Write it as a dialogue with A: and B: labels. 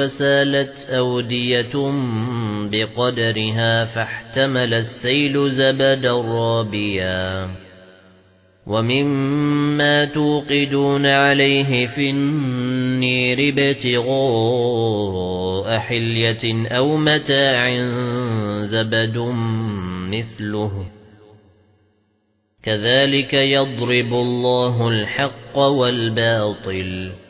A: فَسَالَتْ أَوْدِيَةٌ بِقَدَرِهَا فَاحْتَمَلَ السَّيْلُ زَبَدًا رَّابِيًا. وَمِمَّا تُوقِدُونَ عَلَيْهِ فِي النِّيرِ ابْتِغَاءَ حِلْيَةٍ أَوْ مَتَاعٍ زَبَدٌ مِثْلُهُ. كَذَلِكَ يَضْرِبُ اللَّهُ الْحَقَّ وَالْبَاطِلَ.